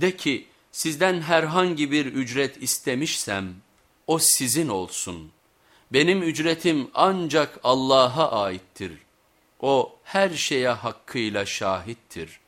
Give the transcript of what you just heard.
De ki sizden herhangi bir ücret istemişsem o sizin olsun. Benim ücretim ancak Allah'a aittir. O her şeye hakkıyla şahittir.''